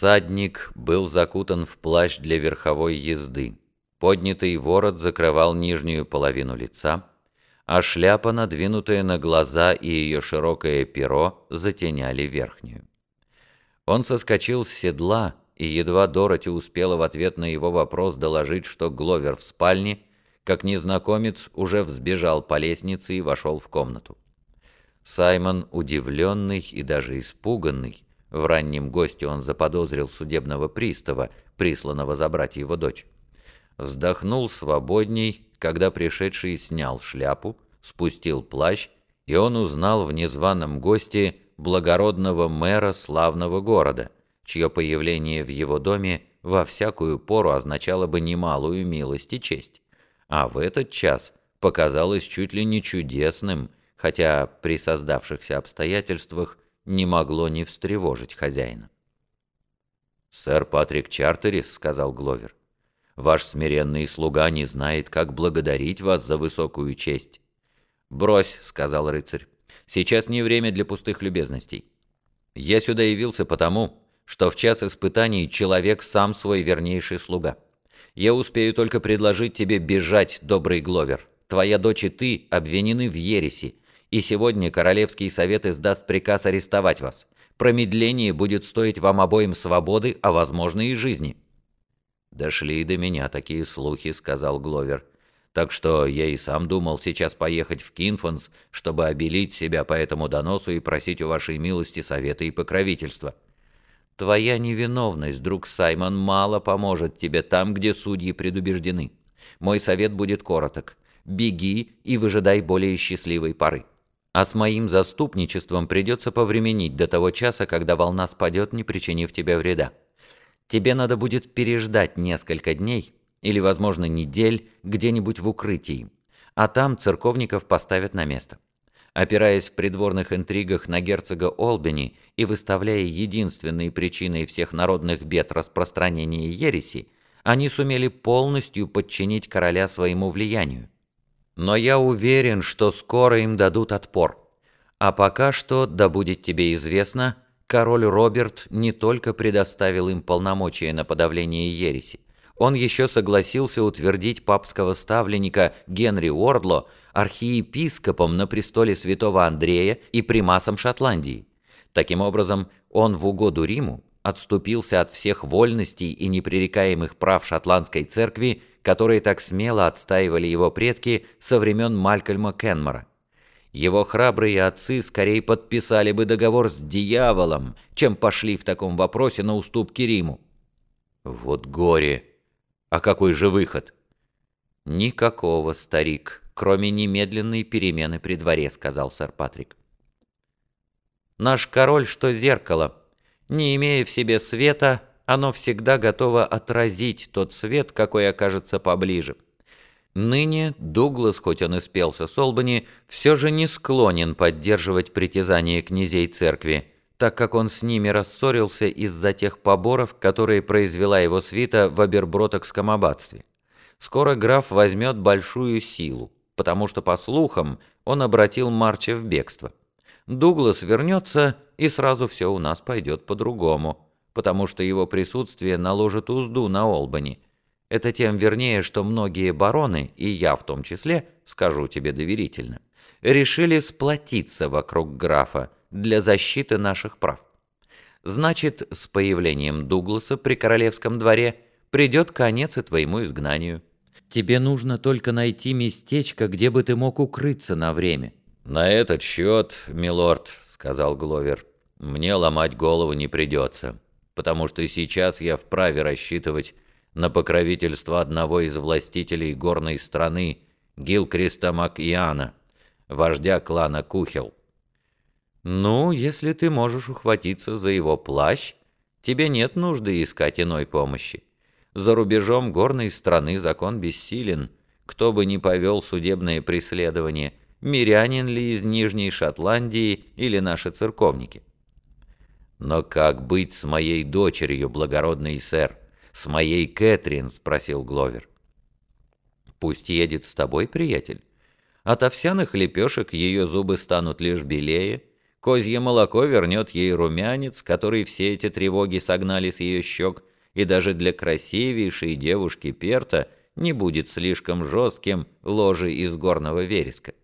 Всадник был закутан в плащ для верховой езды. Поднятый ворот закрывал нижнюю половину лица, а шляпа, надвинутая на глаза и ее широкое перо, затеняли верхнюю. Он соскочил с седла, и едва Дороти успела в ответ на его вопрос доложить, что Гловер в спальне, как незнакомец уже взбежал по лестнице и вошел в комнату. Саймон, удивленный и даже испуганный, в раннем госте он заподозрил судебного пристава, присланного забрать его дочь, вздохнул свободней, когда пришедший снял шляпу, спустил плащ, и он узнал в незваном госте благородного мэра славного города, чье появление в его доме во всякую пору означало бы немалую милость и честь, а в этот час показалось чуть ли не чудесным, хотя при создавшихся обстоятельствах не могло не встревожить хозяина. «Сэр Патрик Чартерис», — сказал Гловер, Ваш смиренный слуга не знает, как благодарить вас за высокую честь». «Брось», — сказал рыцарь, — «сейчас не время для пустых любезностей. Я сюда явился потому, что в час испытаний человек сам свой вернейший слуга. Я успею только предложить тебе бежать, добрый Гловер. Твоя дочь и ты обвинены в ереси, и сегодня Королевский совет издаст приказ арестовать вас. Промедление будет стоить вам обоим свободы, а возможно и жизни». «Дошли до меня такие слухи», — сказал Гловер. «Так что я и сам думал сейчас поехать в Кинфонс, чтобы обелить себя по этому доносу и просить у вашей милости совета и покровительства». «Твоя невиновность, друг Саймон, мало поможет тебе там, где судьи предубеждены. Мой совет будет короток. Беги и выжидай более счастливой поры. А с моим заступничеством придется повременить до того часа, когда волна спадет, не причинив тебе вреда. Тебе надо будет переждать несколько дней или, возможно, недель где-нибудь в укрытии, а там церковников поставят на место. Опираясь в придворных интригах на герцога Олбани и выставляя единственной причиной всех народных бед распространения ереси, они сумели полностью подчинить короля своему влиянию. Но я уверен, что скоро им дадут отпор. А пока что, да будет тебе известно, Король Роберт не только предоставил им полномочия на подавление ереси, он еще согласился утвердить папского ставленника Генри Уордло архиепископом на престоле святого Андрея и примасом Шотландии. Таким образом, он в угоду Риму отступился от всех вольностей и непререкаемых прав шотландской церкви, которые так смело отстаивали его предки со времен Малькольма Кенмора. Его храбрые отцы скорее подписали бы договор с дьяволом, чем пошли в таком вопросе на уступки Риму. Вот горе! А какой же выход? Никакого, старик, кроме немедленной перемены при дворе, сказал сэр Патрик. Наш король, что зеркало, не имея в себе света, оно всегда готово отразить тот свет, какой окажется поближе. Ныне Дуглас, хоть он и спелся с Олбани, все же не склонен поддерживать притязания князей церкви, так как он с ними рассорился из-за тех поборов, которые произвела его свита в Абербротокском аббатстве. Скоро граф возьмет большую силу, потому что, по слухам, он обратил Марча в бегство. Дуглас вернется, и сразу все у нас пойдет по-другому, потому что его присутствие наложит узду на Олбани – это тем вернее, что многие бароны, и я в том числе, скажу тебе доверительно, решили сплотиться вокруг графа для защиты наших прав. Значит, с появлением Дугласа при королевском дворе придет конец и твоему изгнанию. Тебе нужно только найти местечко, где бы ты мог укрыться на время». «На этот счет, милорд», — сказал Гловер, — «мне ломать голову не придется, потому что сейчас я вправе рассчитывать на покровительство одного из властителей горной страны, Гилкриста Макьяна, вождя клана Кухел. «Ну, если ты можешь ухватиться за его плащ, тебе нет нужды искать иной помощи. За рубежом горной страны закон бессилен. Кто бы ни повел судебное преследование, мирянин ли из Нижней Шотландии или наши церковники. Но как быть с моей дочерью, благородный сэр? «С моей Кэтрин?» — спросил Гловер. «Пусть едет с тобой, приятель. От овсяных лепешек ее зубы станут лишь белее, Козье молоко вернет ей румянец, который все эти тревоги согнали с ее щек, и даже для красивейшей девушки Перта не будет слишком жестким ложе из горного вереска.